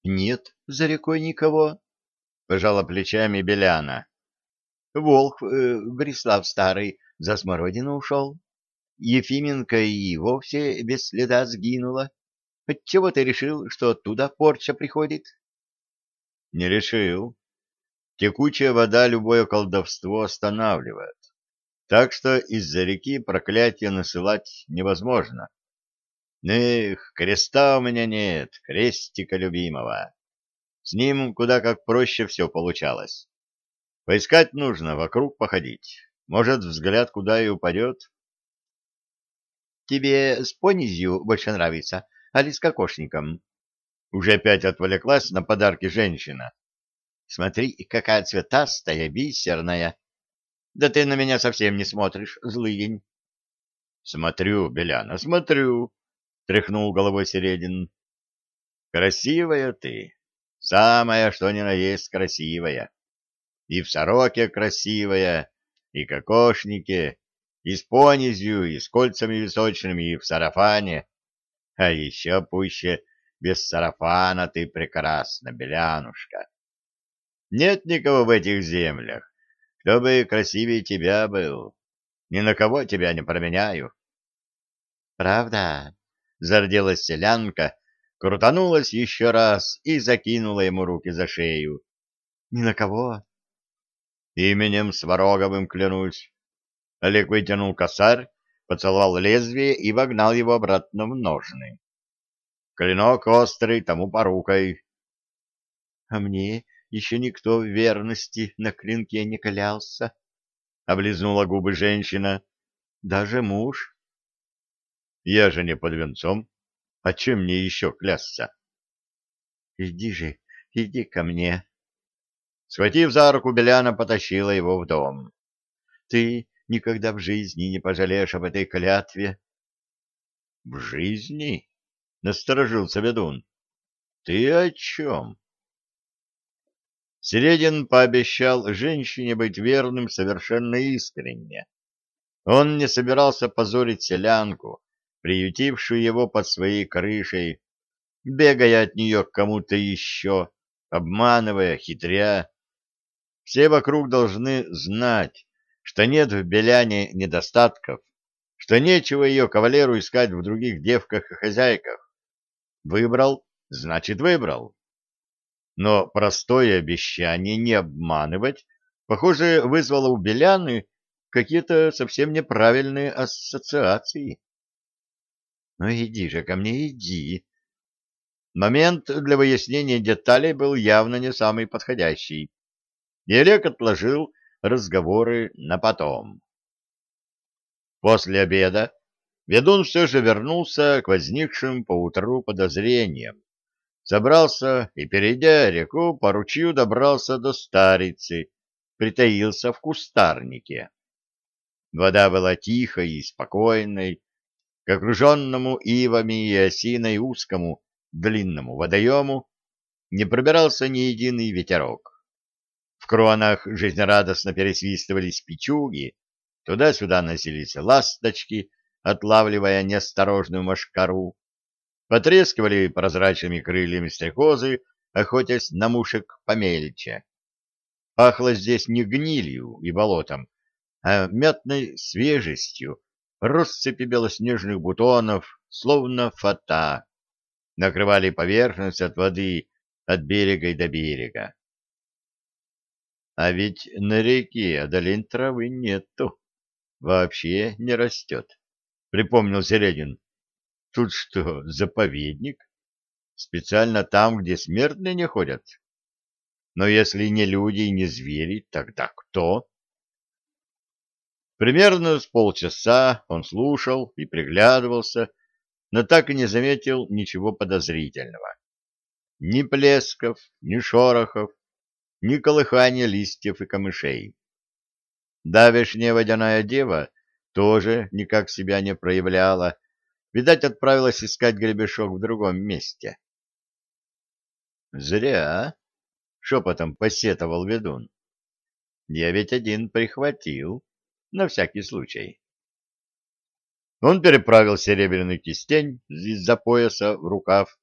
— Нет за рекой никого, — пожала плечами Беляна. — Волк э, Брислав старый за смородину ушел. Ефименко и вовсе без следа сгинула. Отчего ты решил, что оттуда порча приходит? — Не решил. Текучая вода любое колдовство останавливает. Так что из-за реки проклятие насылать невозможно. Эх, креста у меня нет, крестика любимого. С ним куда как проще все получалось. Поискать нужно, вокруг походить. Может, взгляд куда и упадет. Тебе с понизью больше нравится, али с кокошником? Уже опять отвлеклась на подарки женщина. Смотри, какая цветастая, бисерная. Да ты на меня совсем не смотришь, злыдень. Смотрю, Беляна, смотрю, тряхнул головой Середин. Красивая ты, самая, что ни на есть красивая. И в сороке красивая, и кокошнике, и с понизью, и с кольцами височными, и в сарафане. А еще пуще без сарафана ты прекрасна, Белянушка. Нет никого в этих землях, кто бы красивее тебя был. Ни на кого тебя не променяю. — Правда? — зарделась селянка, крутанулась еще раз и закинула ему руки за шею. — Ни на кого? — Именем Свароговым клянусь. Олег вытянул косарь, поцеловал лезвие и вогнал его обратно в ножны. Клинок острый, тому порукой. — А мне еще никто в верности на клинке не клялся, — облизнула губы женщина. — Даже муж. — Я же не под венцом. А чем мне еще клясться? — Иди же, иди ко мне. Схватив за руку, Беляна потащила его в дом. — Ты никогда в жизни не пожалеешь об этой клятве. — В жизни? — насторожился ведун. — Ты о чем? Середин пообещал женщине быть верным совершенно искренне. Он не собирался позорить селянку, приютившую его под своей крышей, бегая от нее к кому-то еще, обманывая, хитря. Все вокруг должны знать, что нет в Беляне недостатков, что нечего ее кавалеру искать в других девках и хозяйках. Выбрал, значит выбрал но простое обещание не обманывать, похоже, вызвало у Беляны какие-то совсем неправильные ассоциации. — Ну иди же ко мне, иди. Момент для выяснения деталей был явно не самый подходящий. И Олег отложил разговоры на потом. После обеда ведун все же вернулся к возникшим поутру подозрениям Забрался и, перейдя реку, по ручью добрался до старицы, притаился в кустарнике. Вода была тихой и спокойной, к окруженному ивами и осиной узкому длинному водоему не пробирался ни единый ветерок. В кронах жизнерадостно пересвистывались печуги, туда-сюда носились ласточки, отлавливая неосторожную мошкару, Потрескивали прозрачными крыльями стрекозы, охотясь на мушек помельче. Пахло здесь не гнилью и болотом, а мятной свежестью, россыпи белоснежных бутонов, словно фата, накрывали поверхность от воды от берега и до берега. А ведь на реке долин травы нету, вообще не растет, — припомнил Середин. Тут что, заповедник? Специально там, где смертные не ходят? Но если не люди и не звери, тогда кто? Примерно с полчаса он слушал и приглядывался, но так и не заметил ничего подозрительного. Ни плесков, ни шорохов, ни колыхания листьев и камышей. Давешняя водяная дева тоже никак себя не проявляла, Видать, отправилась искать гребешок в другом месте. «Зря!» — шепотом посетовал ведун. «Я ведь один прихватил, на всякий случай». Он переправил серебряный кистень из-за пояса в рукав,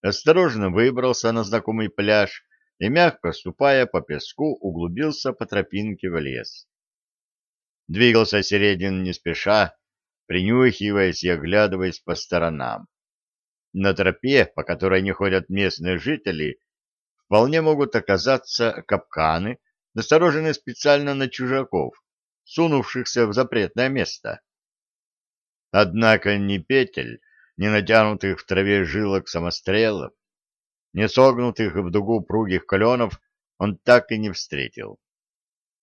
осторожно выбрался на знакомый пляж и, мягко ступая по песку, углубился по тропинке в лес. Двигался Середин не спеша, принюхиваясь и оглядываясь по сторонам. На тропе, по которой не ходят местные жители, вполне могут оказаться капканы, настороженные специально на чужаков, сунувшихся в запретное место. Однако ни петель, ни натянутых в траве жилок самострелов, ни согнутых в дугу пругих кленов он так и не встретил.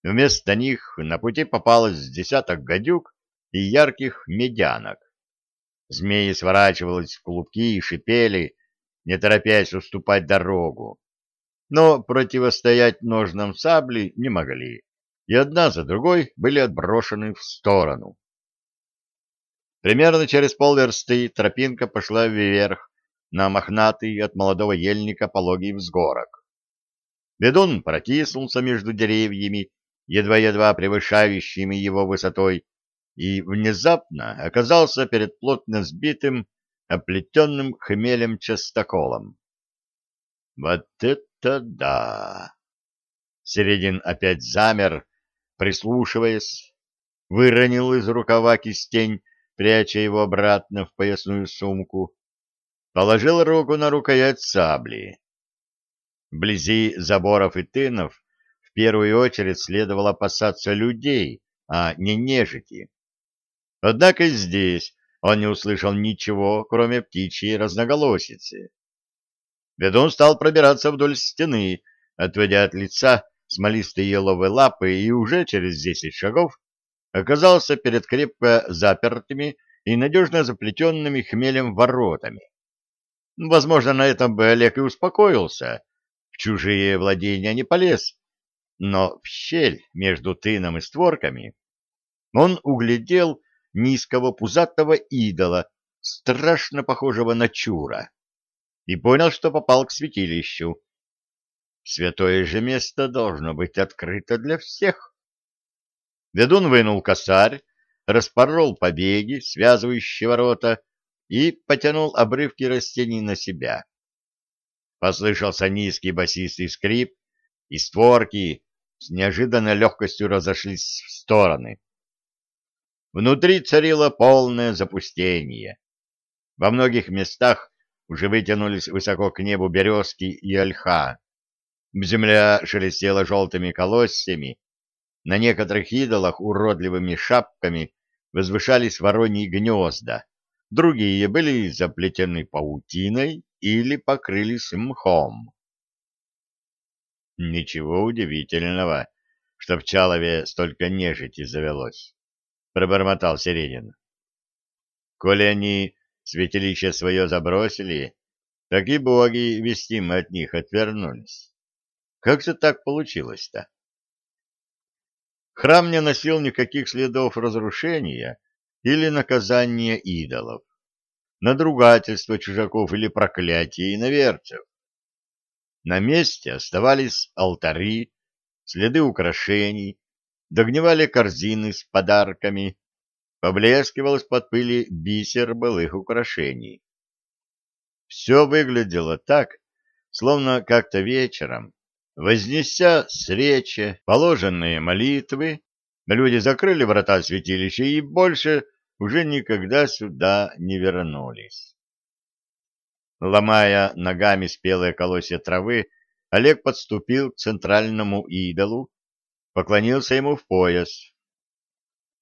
Вместо них на пути попалось десяток гадюк и ярких медянок. Змеи сворачивались в клубки и шипели, не торопясь уступать дорогу. Но противостоять ножнам сабли не могли, и одна за другой были отброшены в сторону. Примерно через полверсты тропинка пошла вверх на мохнатый от молодого ельника пологий взгорок. Ведун протиснулся между деревьями, едва-едва превышающими его высотой, и внезапно оказался перед плотно сбитым, оплетенным хмелем частоколом. Вот это да! Середин опять замер, прислушиваясь, выронил из рукава кистень пряча его обратно в поясную сумку, положил руку на рукоять сабли. Вблизи заборов и тынов в первую очередь следовало опасаться людей, а не нежити. Однако здесь он не услышал ничего, кроме птичьей разноголосицы. Ведун стал пробираться вдоль стены, отводя от лица смолистые еловые лапы, и уже через десять шагов оказался перед крепко запертыми и надежно заплетенными хмелем воротами. Возможно, на этом бы Олег и успокоился, в чужие владения не полез, но в щель между тыном и створками он углядел низкого пузатого идола, страшно похожего на чура, и понял, что попал к святилищу. Святое же место должно быть открыто для всех. Ведун вынул косарь, распорол побеги, связывающие ворота, и потянул обрывки растений на себя. Послышался низкий басистый скрип, и створки с неожиданной легкостью разошлись в стороны. Внутри царило полное запустение. Во многих местах уже вытянулись высоко к небу березки и ольха. Земля шелестела желтыми колосьями, на некоторых идолах уродливыми шапками возвышались вороньи гнезда, другие были заплетены паутиной или покрылись мхом. Ничего удивительного, что в Чалове столько нежити завелось, — пробормотал Середин. Коли они святилище свое забросили, так и боги вестимо от них отвернулись. Как же так получилось-то? Храм не носил никаких следов разрушения или наказания идолов, надругательства чужаков или проклятия иноверцев. На месте оставались алтари, следы украшений, догнивали корзины с подарками, поблескивал из-под пыли бисер былых украшений. Все выглядело так, словно как-то вечером Вознеся с положенные молитвы, люди закрыли врата святилища и больше уже никогда сюда не вернулись. Ломая ногами спелые колосья травы, Олег подступил к центральному идолу, поклонился ему в пояс.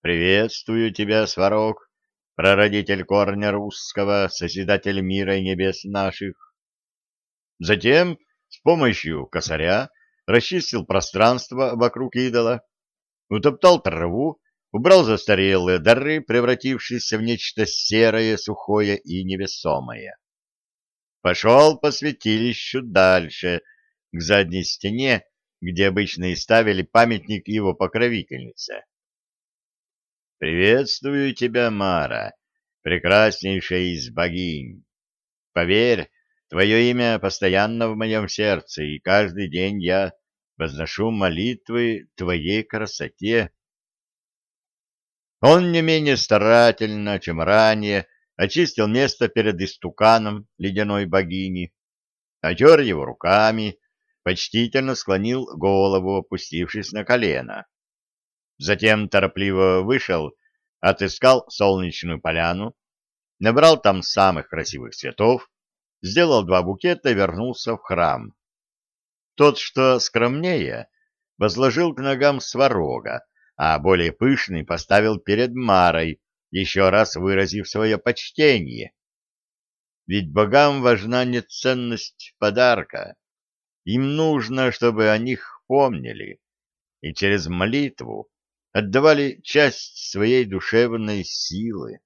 «Приветствую тебя, Сварог, прародитель корня русского, созидатель мира и небес наших». Затем с помощью косаря расчистил пространство вокруг идола, утоптал траву, убрал застарелые дары, превратившиеся в нечто серое, сухое и невесомое. Пошел по святилищу дальше, к задней стене, где обычно и ставили памятник его покровительнице. «Приветствую тебя, Мара, прекраснейшая из богинь. Поверь, Твое имя постоянно в моем сердце, и каждый день я возношу молитвы Твоей красоте. Он не менее старательно, чем ранее, очистил место перед истуканом ледяной богини, отер его руками, почтительно склонил голову, опустившись на колено. Затем торопливо вышел, отыскал солнечную поляну, набрал там самых красивых цветов, сделал два букета и вернулся в храм. Тот, что скромнее, возложил к ногам сварога, а более пышный поставил перед Марой, еще раз выразив свое почтение. Ведь богам важна не ценность подарка. Им нужно, чтобы о них помнили, и через молитву отдавали часть своей душевной силы.